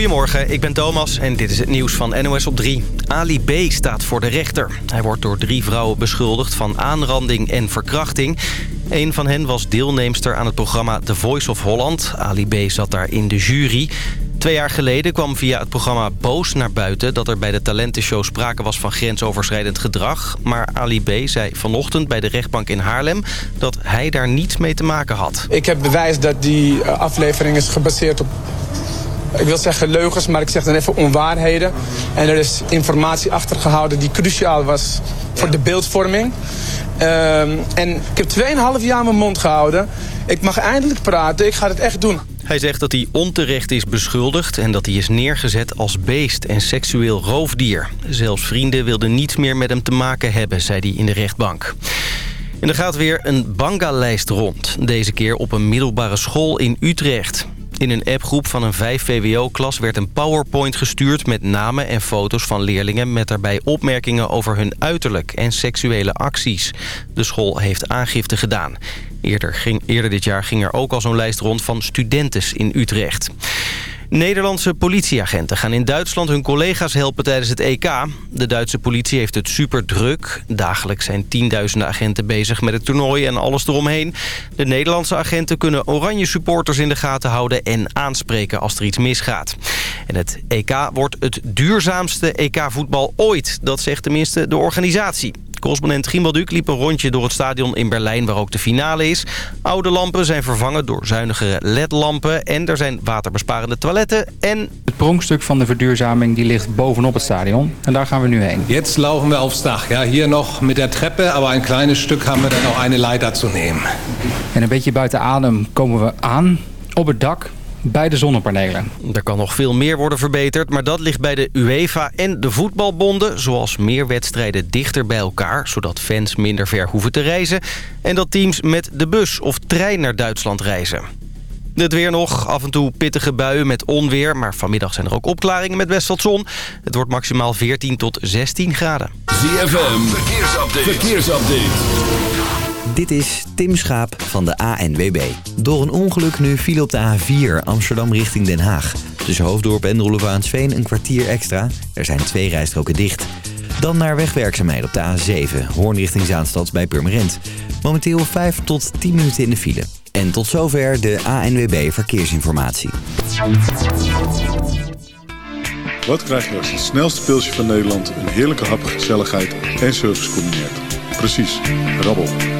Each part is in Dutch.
Goedemorgen, ik ben Thomas en dit is het nieuws van NOS op 3. Ali B. staat voor de rechter. Hij wordt door drie vrouwen beschuldigd van aanranding en verkrachting. Een van hen was deelnemster aan het programma The Voice of Holland. Ali B. zat daar in de jury. Twee jaar geleden kwam via het programma Boos naar buiten... dat er bij de talentenshow sprake was van grensoverschrijdend gedrag. Maar Ali B. zei vanochtend bij de rechtbank in Haarlem... dat hij daar niets mee te maken had. Ik heb bewijs dat die eh, aflevering is gebaseerd op ik wil zeggen leugens, maar ik zeg dan even onwaarheden. En er is informatie achtergehouden die cruciaal was voor de beeldvorming. Ehm, en ik heb 2,5 jaar mijn mond gehouden. Ik mag eindelijk praten, ik ga het echt doen. Hij zegt dat hij onterecht is beschuldigd en dat hij is neergezet als beest en seksueel roofdier. Zelfs vrienden wilden niets meer met hem te maken hebben, zei hij in de rechtbank. En er gaat weer een banga-lijst rond. Deze keer op een middelbare school in Utrecht. In een appgroep van een 5 VWO-klas werd een powerpoint gestuurd... met namen en foto's van leerlingen... met daarbij opmerkingen over hun uiterlijk en seksuele acties. De school heeft aangifte gedaan. Eerder, ging, eerder dit jaar ging er ook al zo'n lijst rond van studentes in Utrecht. Nederlandse politieagenten gaan in Duitsland hun collega's helpen tijdens het EK. De Duitse politie heeft het super druk. Dagelijks zijn tienduizenden agenten bezig met het toernooi en alles eromheen. De Nederlandse agenten kunnen oranje supporters in de gaten houden en aanspreken als er iets misgaat. En het EK wordt het duurzaamste EK-voetbal ooit. Dat zegt tenminste de organisatie. Correspondent Gimbalduk liep een rondje door het stadion in Berlijn... waar ook de finale is. Oude lampen zijn vervangen door zuinigere LED-lampen... en er zijn waterbesparende toiletten en... Het pronkstuk van de verduurzaming die ligt bovenop het stadion. En daar gaan we nu heen. Jetzt laufen we aufs Dach. Ja, hier nog met de Treppe, maar een kleines stuk hebben we dan nog een Leiter te nemen. En een beetje buiten adem komen we aan op het dak bij de zonnepanelen. Er kan nog veel meer worden verbeterd, maar dat ligt bij de UEFA en de voetbalbonden... zoals meer wedstrijden dichter bij elkaar, zodat fans minder ver hoeven te reizen... en dat teams met de bus of trein naar Duitsland reizen. Het weer nog, af en toe pittige buien met onweer... maar vanmiddag zijn er ook opklaringen met best wat zon. Het wordt maximaal 14 tot 16 graden. ZFM, verkeersupdate. verkeersupdate. Dit is Tim Schaap van de ANWB. Door een ongeluk nu viel op de A4 Amsterdam richting Den Haag. Tussen Hoofddorp en Roelevaansveen een kwartier extra. Er zijn twee rijstroken dicht. Dan naar wegwerkzaamheden op de A7, Hoorn richting Zaanstad bij Purmerend. Momenteel 5 tot 10 minuten in de file. En tot zover de ANWB Verkeersinformatie. Wat krijg je als het snelste pilsje van Nederland... een heerlijke hap, gezelligheid en service combineert? Precies, rabbel.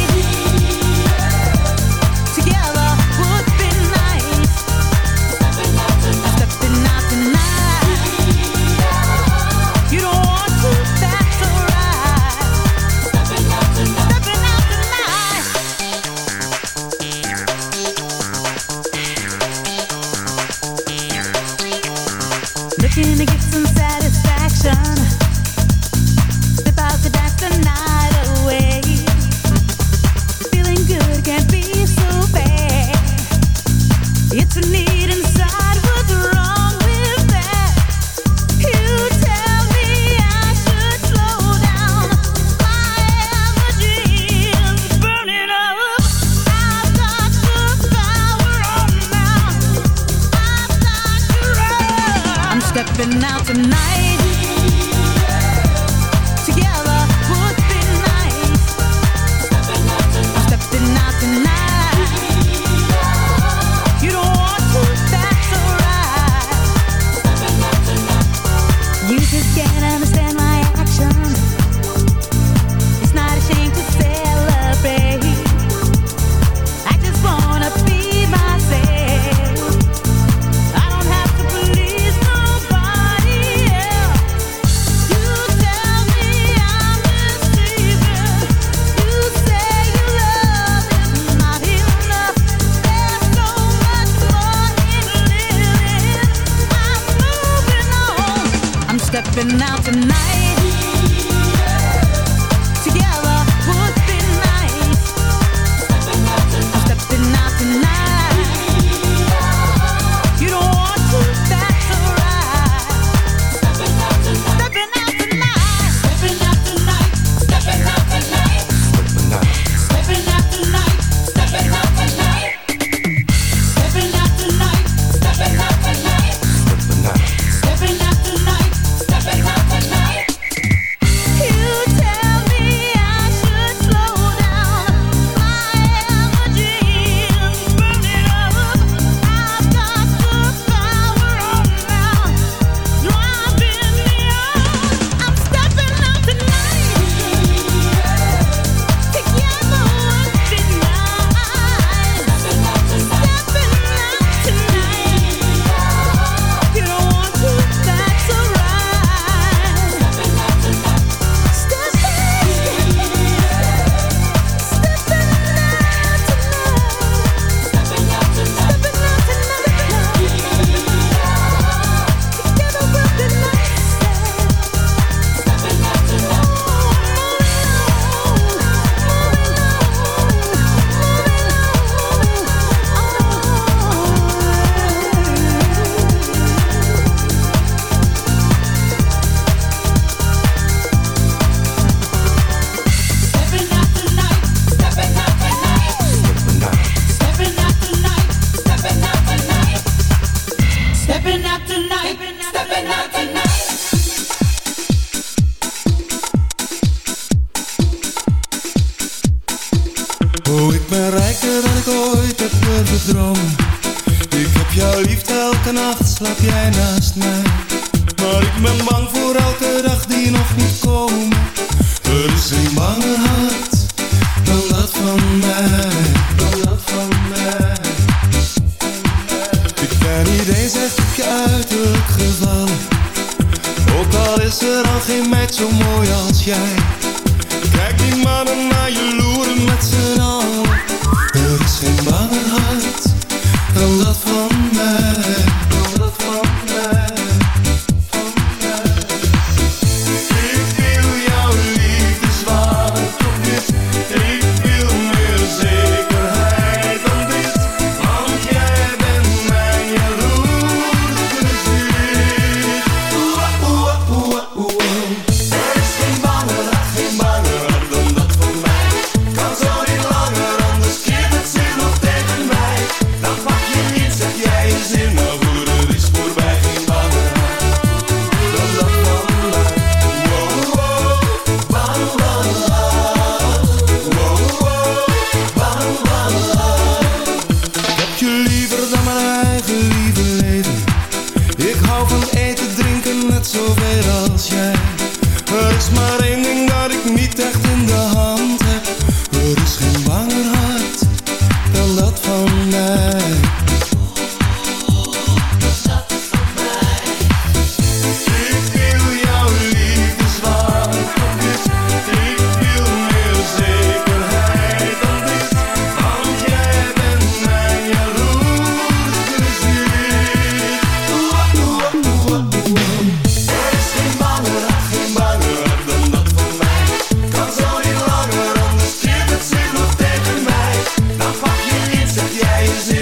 eyes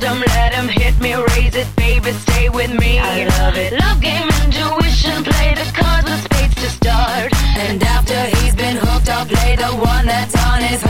Hold 'em, let 'em hit me, raise it, baby, stay with me. I love it. Love game, intuition, play the cards with spades to start. And after he's been hooked, I'll play the one that's on his heart.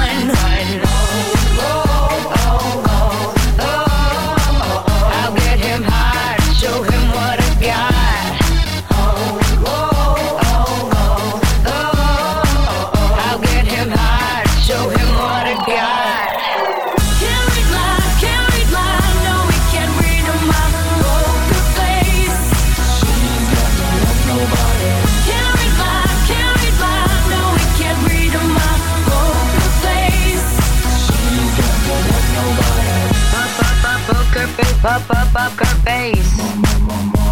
Up, up, up her face.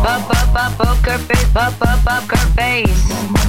Up, poker face. Up, up, up her face.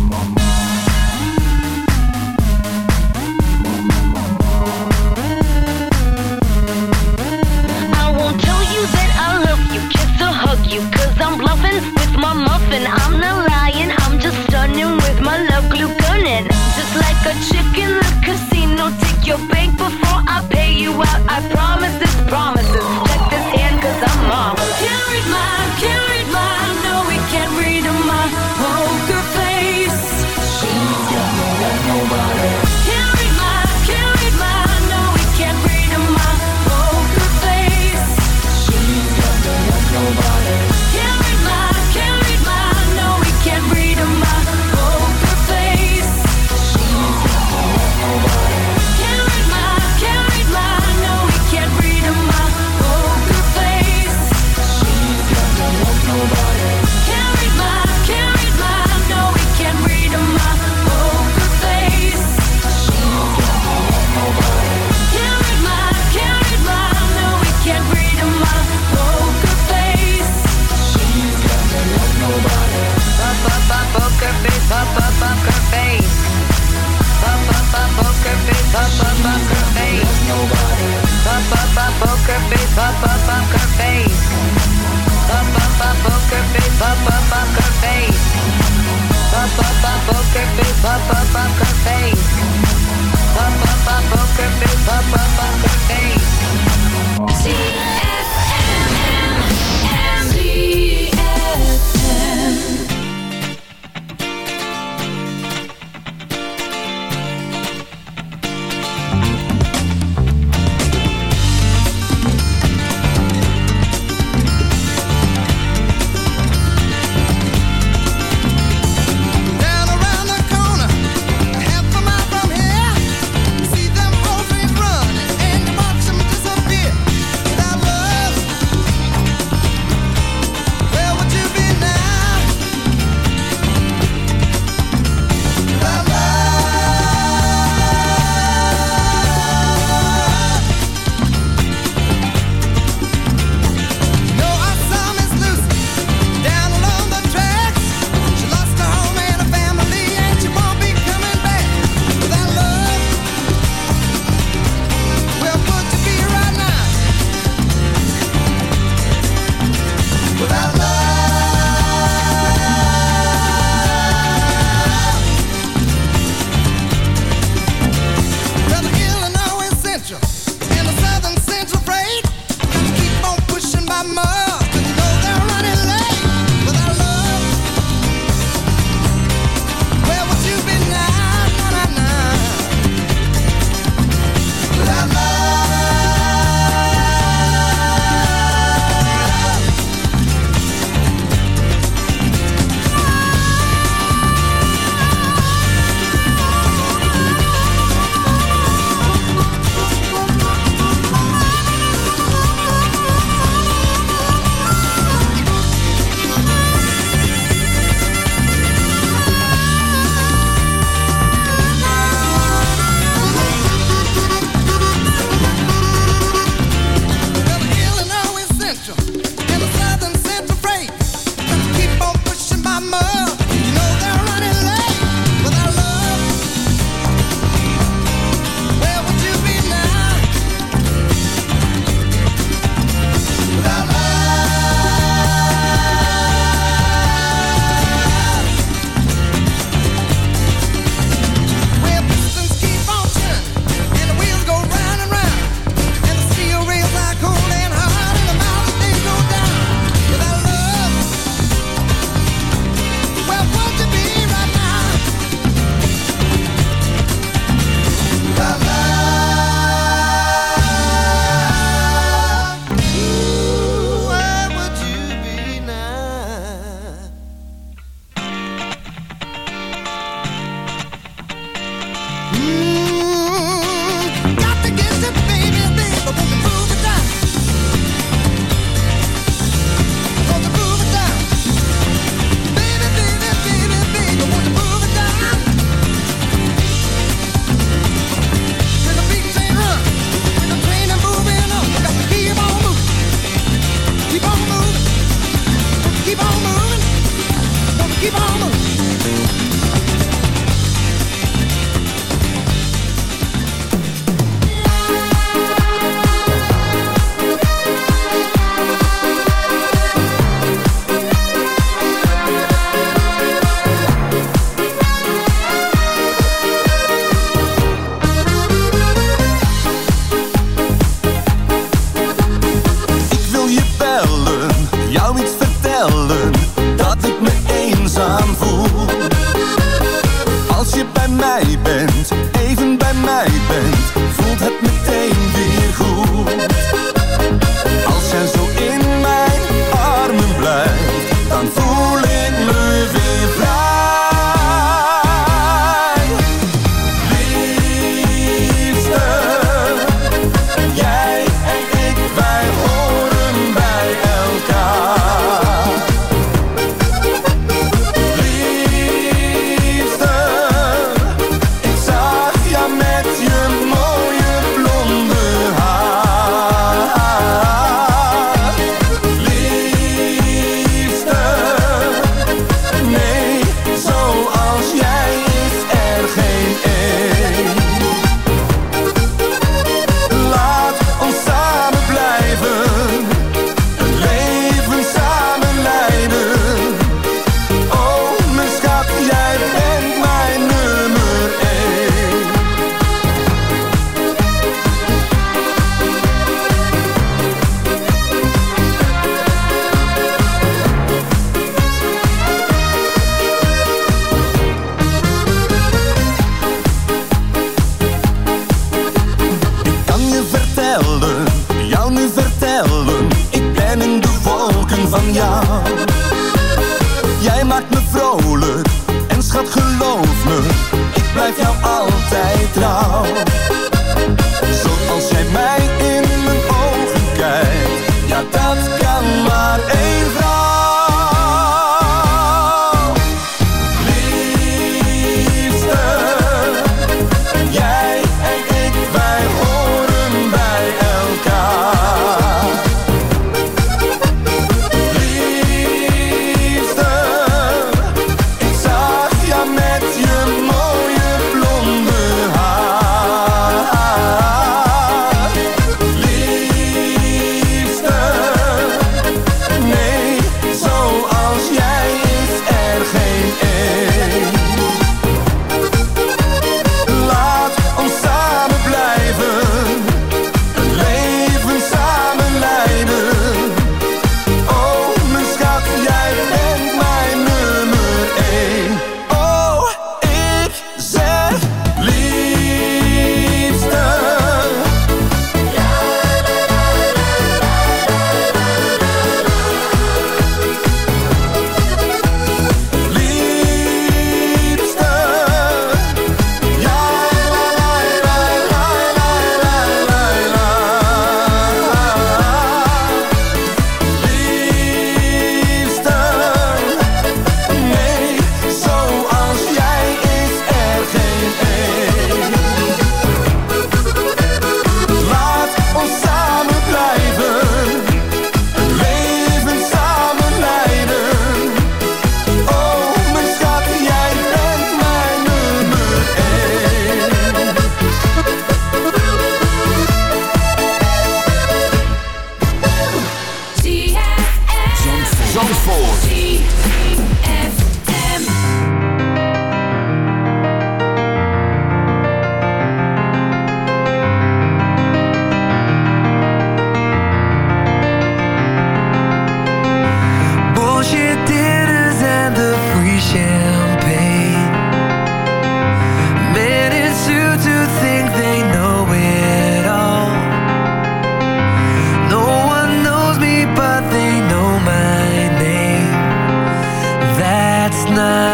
одна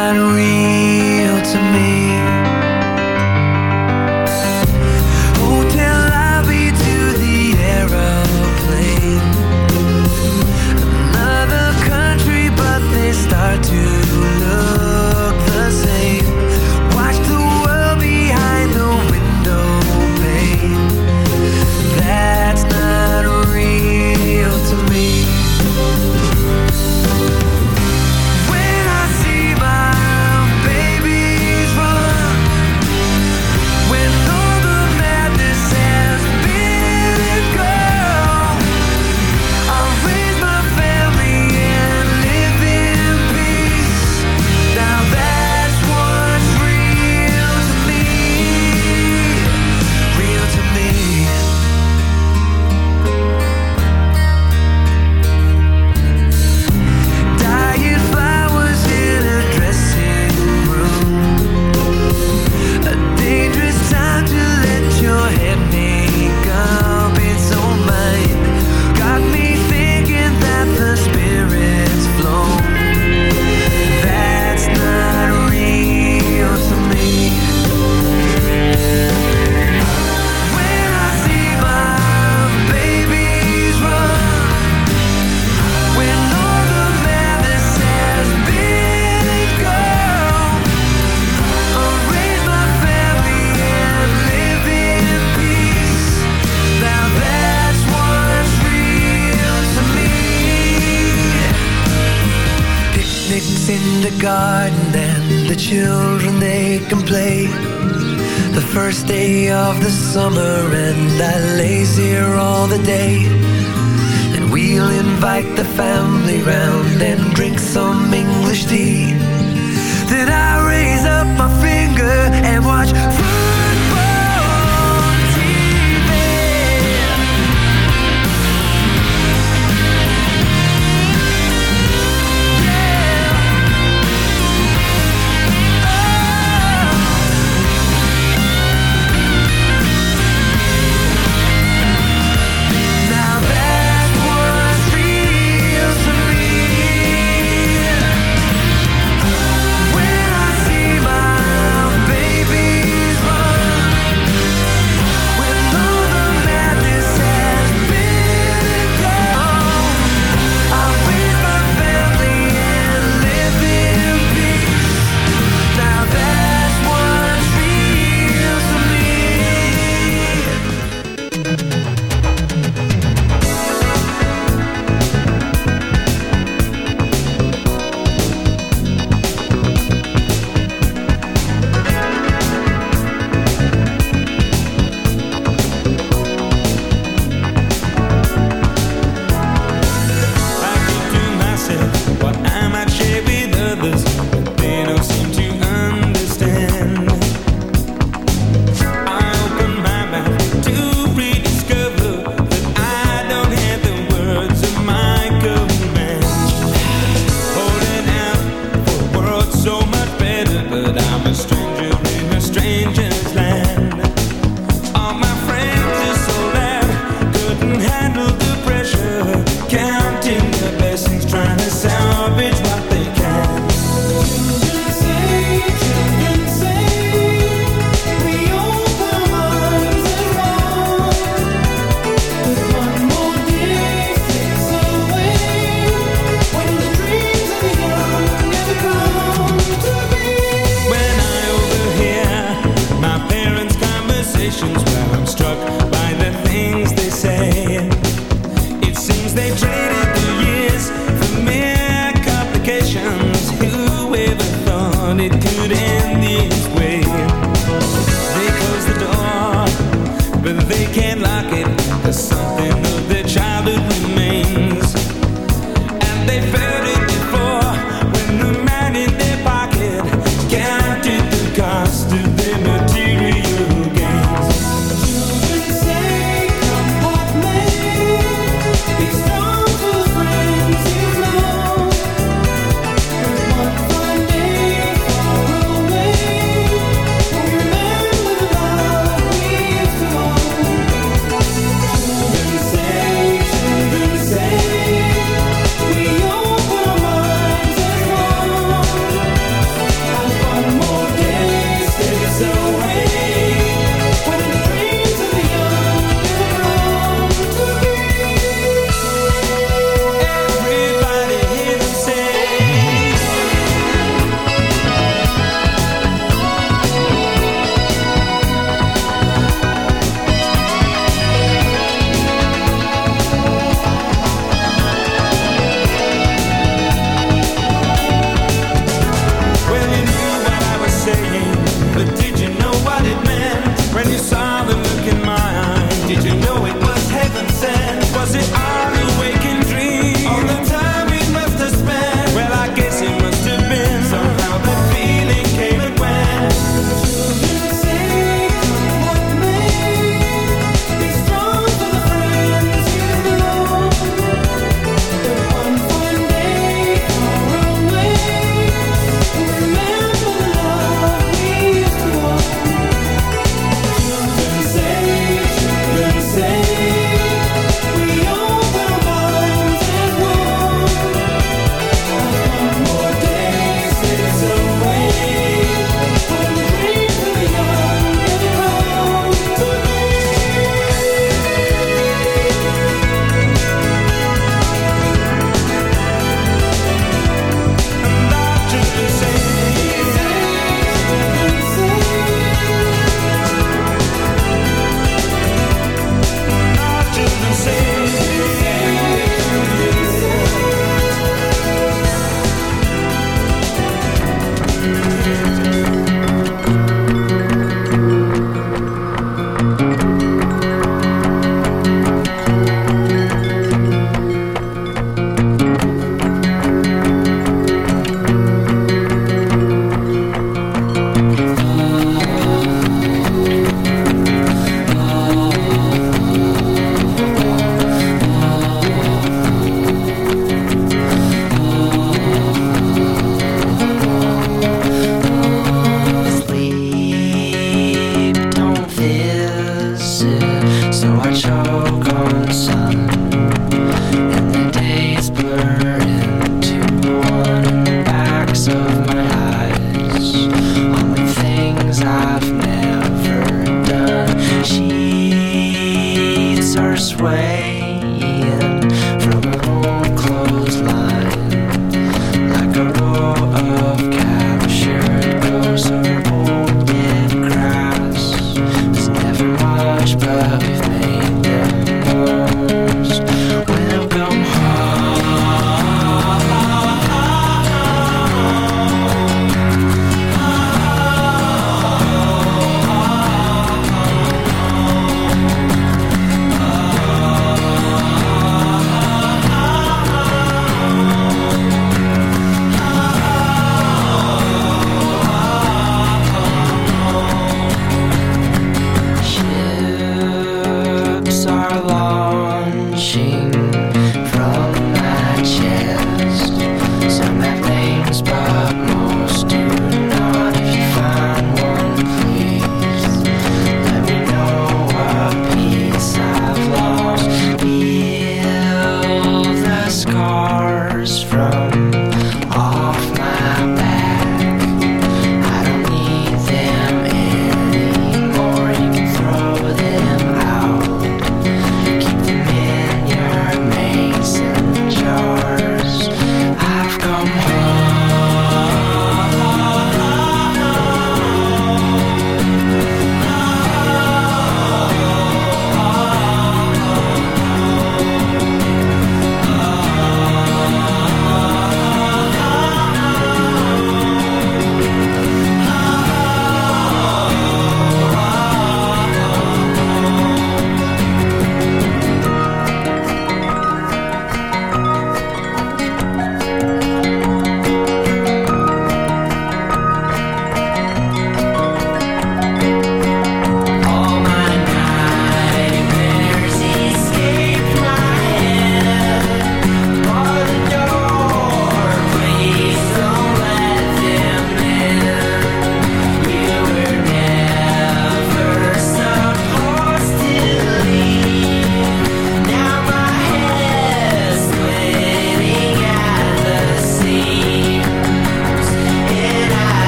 friend that lays here all the day. And we'll invite the family round and drink some English tea. Then I raise up my finger and watch destitute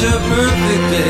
Such a perfect day.